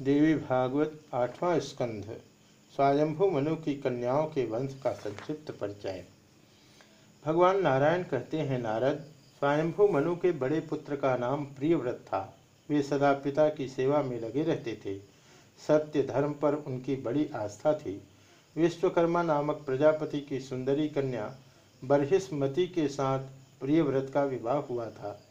देवी भागवत आठवां स्कंध स्वयंभू मनु की कन्याओं के वंश का संक्षिप्त परिचय। भगवान नारायण कहते हैं, नारद स्वयंभू मनु के बड़े पुत्र का नाम प्रियव्रत था। वे सदा पिता की सेवा में लगे रहते थे। सत्य धर्म पर उनकी बड़ी आस्था थी। विश्वकर्मा नामक प्रजापति की सुंदरी कन्या बरहिस्मती के साथ प्रियव्रत का विवाह हुआ था।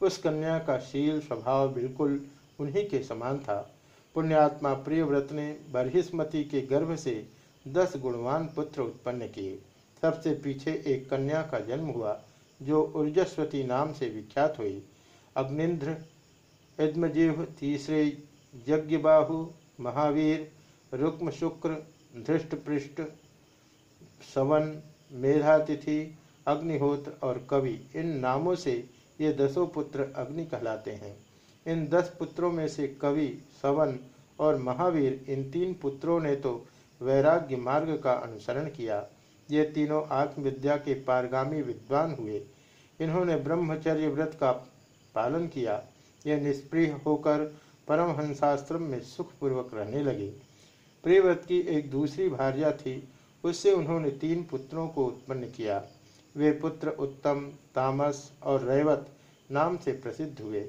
उस कन्या का शील स्वभाव बिल्कुल उन्हीं के समान था। पुण्यात्मा प्रियव्रत ने बरहिस्मती के गर्भ से दस गुणवान पुत्र उत्पन्न किए। सबसे पीछे एक कन्या का जन्म हुआ, जो ऊर्जस्वती नाम से विख्यात हुई। अग्निंद्र यद्मजीव तीसरे यज्ञबाहु, महावीर, रुक्म शुक्र धृष्टपृष्ठ सवन, मेधातिथि, अग्निहोत्र और कवि, इन नामों से ये दसों पुत्र अग्नि कहलाते हैं। इन दस पुत्रों में से कवि, सवन और महावीर, इन तीन पुत्रों ने तो वैराग्य मार्ग का अनुसरण किया। ये तीनों आत्मविद्या के पारगामी विद्वान हुए। इन्होंने ब्रह्मचर्य व्रत का पालन किया। ये निष्प्रिय होकर परमहंसाश्रम में सुखपूर्वक रहने लगे। प्रियव्रत की एक दूसरी भार्या थी, उससे उन्होंने तीन पुत्रों को उत्पन्न किया। वे पुत्र उत्तम, तामस और रैवत नाम से प्रसिद्ध हुए।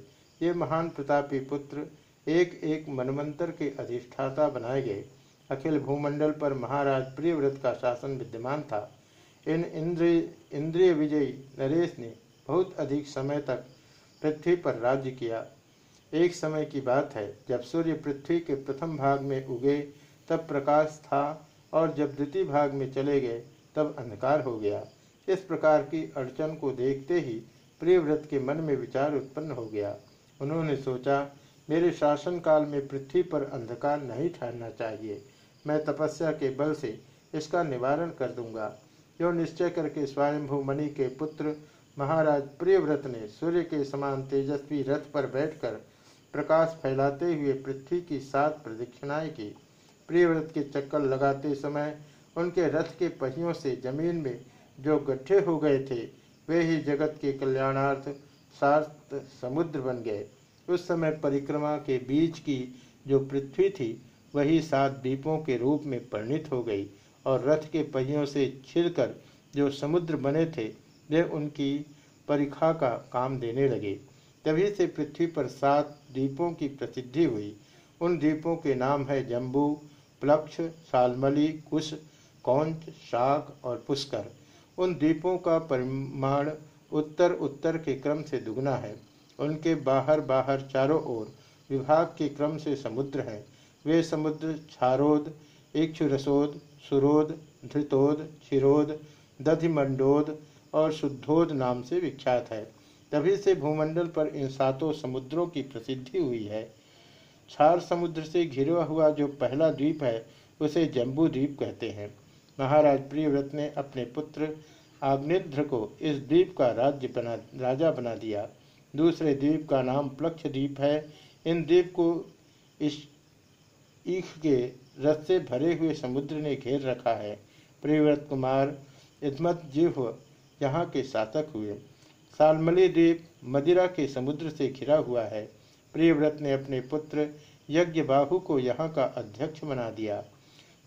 ये महान प्रतापी पुत्र एक एक मनमंत्र के अधिष्ठाता बनाए गए। अखिल भूमंडल पर महाराज प्रियव्रत का शासन विद्यमान था। इन इंद्रिय इंद्रिय विजयी नरेश ने बहुत अधिक समय तक पृथ्वी पर राज्य किया। एक समय की बात है, जब सूर्य पृथ्वी के प्रथम भाग में उगे, तब प्रकाश था और जब द्वितीय भाग में चले गए, तब अंधकार हो गया। इस प्रकार की अड़चन को देखते ही प्रियव्रत के मन में विचार उत्पन्न हो गया। उन्होंने सोचा, मेरे शासन काल में पृथ्वी पर अंधकार नहीं ठहरना चाहिए। मैं तपस्या के बल से इसका निवारण कर दूँगा। जो निश्चय करके स्वयंभू मणि के पुत्र महाराज प्रियव्रत ने सूर्य के समान तेजस्वी रथ पर बैठकर प्रकाश फैलाते हुए पृथ्वी की सात प्रदक्षिणाएँ की। प्रियव्रत के चक्कर लगाते समय उनके रथ के पहियों से ज़मीन में जो गड्ढे हो गए थे, वे ही जगत के कल्याणार्थ सात समुद्र बन गए। उस समय परिक्रमा के बीच की जो पृथ्वी थी, वही सात द्वीपों के रूप में परिणित हो गई और रथ के पहियों से छिलकर जो समुद्र बने थे, वे उनकी परिखा का काम देने लगे। तभी से पृथ्वी पर सात द्वीपों की प्रसिद्धि हुई। उन द्वीपों के नाम है जम्बू, प्लक्ष, सालमली, कुश, कौंच, शाक और पुष्कर। उन द्वीपों का परिमाण उत्तर उत्तर के क्रम से दुगना है। उनके बाहर बाहर चारों ओर विभाग के क्रम से समुद्र हैं। वे समुद्र छारोद, इक्षुरसोद, सुरोद, धृतोद, क्षिरोद, दधिमंडोद और शुद्धोद नाम से विख्यात है। तभी से भूमंडल पर इन सातों समुद्रों की प्रसिद्धि हुई है। छार समुद्र से घिरा हुआ जो पहला द्वीप है, उसे जम्बू द्वीप कहते हैं। महाराज प्रियव्रत ने अपने पुत्र आग्नेध्र को इस द्वीप का राज्य बना, राजा बना दिया। दूसरे द्वीप का नाम प्लक्ष द्वीप है। इन द्वीप को इस ईख के रस से भरे हुए समुद्र ने घेर रखा है। प्रियव्रत कुमार इदमत जीव यहाँ के शासक हुए। सालमली द्वीप मदिरा के समुद्र से घिरा हुआ है। प्रियव्रत ने अपने पुत्र यज्ञ बाहु को यहाँ का अध्यक्ष बना दिया।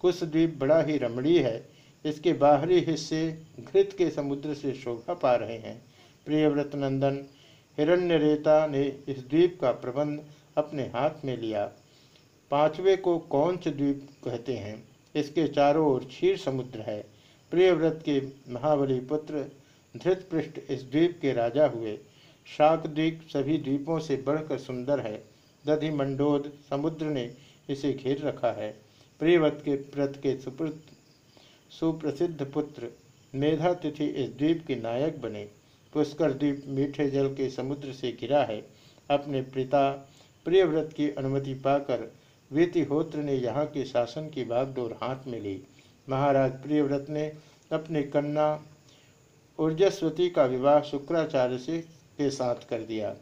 कुश द्वीप बड़ा ही रमणीय है। इसके बाहरी हिस्से घृत के समुद्र से शोभा पा रहे हैं। प्रियव्रत नंदन हिरण्यरेता ने इस द्वीप का प्रबंध अपने हाथ में लिया। पांचवे को कौंच द्वीप कहते हैं। इसके चारों ओर क्षीर समुद्र है। प्रियव्रत के महाबली पुत्र धृतपृष्ठ इस द्वीप के राजा हुए। शाक द्वीप सभी द्वीपों से बढ़कर सुंदर है। दधि मंडोद समुद्र ने इसे घेर रखा है। प्रियव्रत के, व्रत के सुपुत्र सुप्रसिद्ध पुत्र मेधातिथि इस द्वीप के नायक बने। पुष्कर द्वीप मीठे जल के समुद्र से घिरा है। अपने पिता प्रियव्रत की अनुमति पाकर वीतिहोत्र ने यहाँ के शासन की बागडोर हाथ में ली। महाराज प्रियव्रत ने अपने कन्या ऊर्जस्वती का विवाह शुक्राचार्य से, के साथ कर दिया।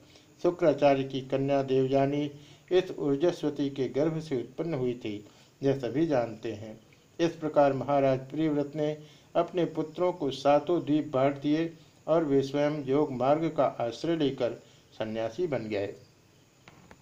शुक्राचार्य की कन्या देवयानी इस ऊर्जस्वती के गर्भ से उत्पन्न हुई थी, यह सभी जानते हैं। इस प्रकार महाराज प्रियव्रत ने अपने पुत्रों को सातों द्वीप बांट दिए और वे स्वयं योग मार्ग का आश्रय लेकर सन्यासी बन गए।